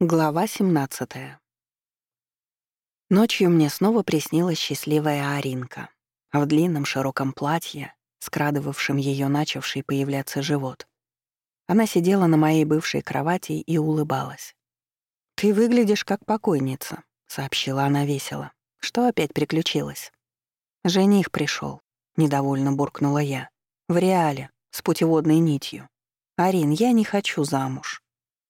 Глава 17. Ночью мне снова приснилась счастливая Аринка в длинном широком платье, скрадывавшем ее начавший появляться живот. Она сидела на моей бывшей кровати и улыбалась. «Ты выглядишь как покойница», — сообщила она весело. «Что опять приключилось?» «Жених пришел, недовольно буркнула я. «В реале, с путеводной нитью. Арин, я не хочу замуж».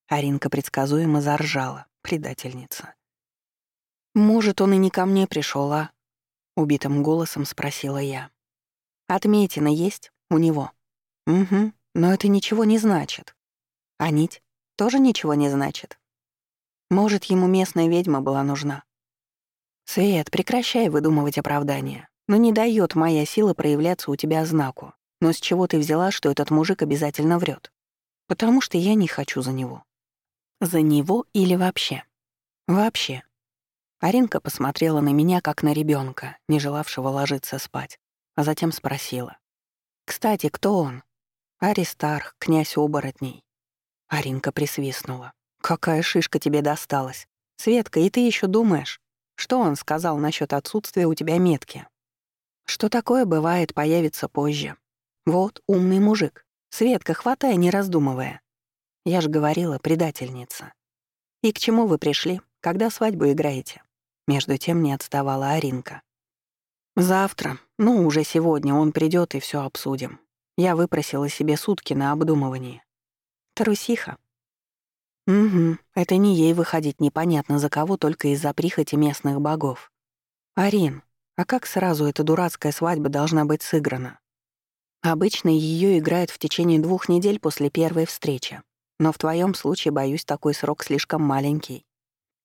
Аринка предсказуемо заржала, предательница. «Может, он и не ко мне пришел, а?» — убитым голосом спросила я. «Отметина есть у него?» «Угу, но это ничего не значит». «А нить тоже ничего не значит?» «Может, ему местная ведьма была нужна?» «Свет, прекращай выдумывать оправдания. Но не дает моя сила проявляться у тебя знаку. Но с чего ты взяла, что этот мужик обязательно врет? Потому что я не хочу за него. За него или вообще? Вообще. Аринка посмотрела на меня, как на ребенка, не желавшего ложиться спать, а затем спросила. «Кстати, кто он?» «Аристарх, князь оборотней». Аринка присвистнула. «Какая шишка тебе досталась? Светка, и ты еще думаешь? Что он сказал насчет отсутствия у тебя метки?» «Что такое бывает, появится позже. Вот, умный мужик. Светка, хватай, не раздумывая. Я же говорила, предательница. И к чему вы пришли, когда свадьбу играете? Между тем не отставала Аринка. Завтра, ну, уже сегодня он придет и все обсудим. Я выпросила себе сутки на обдумывание. Трусиха. Угу, это не ей выходить непонятно за кого только из-за прихоти местных богов. Арин, а как сразу эта дурацкая свадьба должна быть сыграна? Обычно ее играют в течение двух недель после первой встречи. Но в твоем случае, боюсь, такой срок слишком маленький.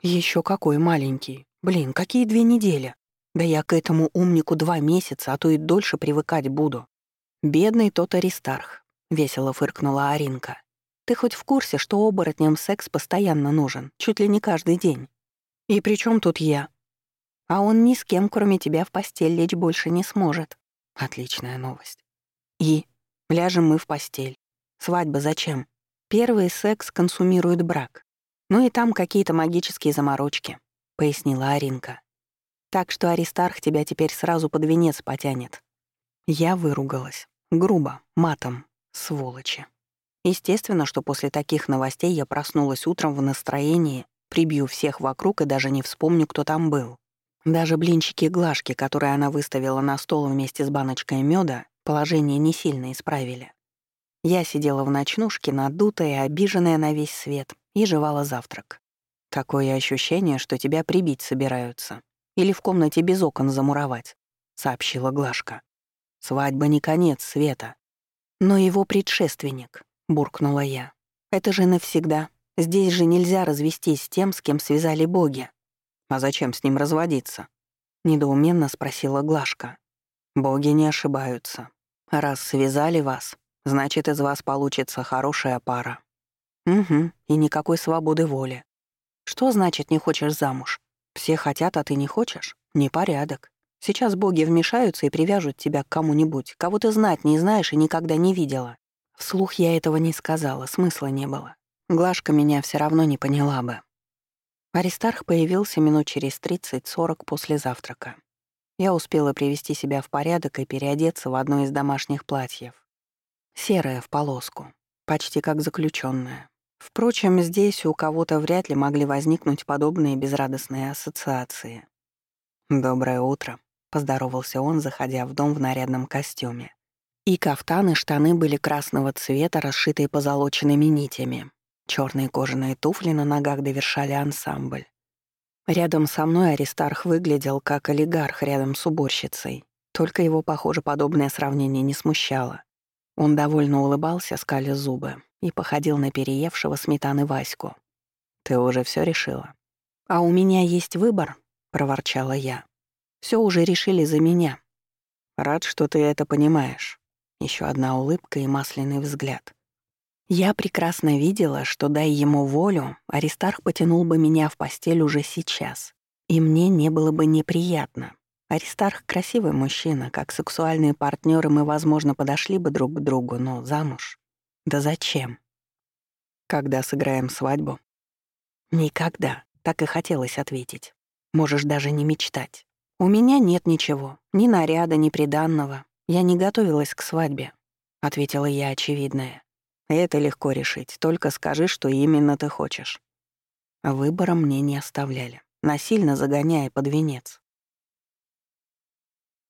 Еще какой маленький? Блин, какие две недели? Да я к этому умнику два месяца, а то и дольше привыкать буду. Бедный тот Аристарх, — весело фыркнула Аринка. Ты хоть в курсе, что оборотням секс постоянно нужен, чуть ли не каждый день? И при чем тут я? А он ни с кем, кроме тебя, в постель лечь больше не сможет. Отличная новость. И? Ляжем мы в постель. Свадьба зачем? Первый секс консумирует брак. Ну и там какие-то магические заморочки», — пояснила Аринка. «Так что Аристарх тебя теперь сразу под венец потянет». Я выругалась. Грубо, матом, сволочи. Естественно, что после таких новостей я проснулась утром в настроении, прибью всех вокруг и даже не вспомню, кто там был. Даже блинчики-глажки, которые она выставила на стол вместе с баночкой меда, положение не сильно исправили. Я сидела в ночнушке, надутая обиженная на весь свет, и жевала завтрак. Такое ощущение, что тебя прибить собираются. Или в комнате без окон замуровать, — сообщила Глашка. Свадьба не конец света. Но его предшественник, — буркнула я. Это же навсегда. Здесь же нельзя развестись с тем, с кем связали боги. А зачем с ним разводиться? Недоуменно спросила Глашка. Боги не ошибаются. Раз связали вас, Значит, из вас получится хорошая пара. Угу, и никакой свободы воли. Что значит не хочешь замуж? Все хотят, а ты не хочешь? Непорядок. Сейчас боги вмешаются и привяжут тебя к кому-нибудь, кого ты знать не знаешь и никогда не видела. Вслух я этого не сказала, смысла не было. Глашка меня все равно не поняла бы. Аристарх появился минут через 30-40 после завтрака. Я успела привести себя в порядок и переодеться в одно из домашних платьев. Серая в полоску, почти как заключенная. Впрочем, здесь у кого-то вряд ли могли возникнуть подобные безрадостные ассоциации. «Доброе утро», — поздоровался он, заходя в дом в нарядном костюме. И кафтан и штаны были красного цвета, расшитые позолоченными нитями. Черные кожаные туфли на ногах довершали ансамбль. Рядом со мной Аристарх выглядел как олигарх рядом с уборщицей. Только его, похоже, подобное сравнение не смущало. Он довольно улыбался, скаля зубы, и походил на переевшего сметаны Ваську. «Ты уже все решила?» «А у меня есть выбор», — проворчала я. Все уже решили за меня». «Рад, что ты это понимаешь». Еще одна улыбка и масляный взгляд. Я прекрасно видела, что, дай ему волю, Аристарх потянул бы меня в постель уже сейчас, и мне не было бы неприятно. Аристарх — красивый мужчина, как сексуальные партнеры мы, возможно, подошли бы друг к другу, но замуж? Да зачем? Когда сыграем свадьбу? Никогда. Так и хотелось ответить. Можешь даже не мечтать. У меня нет ничего. Ни наряда, ни приданного. Я не готовилась к свадьбе. Ответила я очевидное. Это легко решить. Только скажи, что именно ты хочешь. Выбора мне не оставляли, насильно загоняя под венец.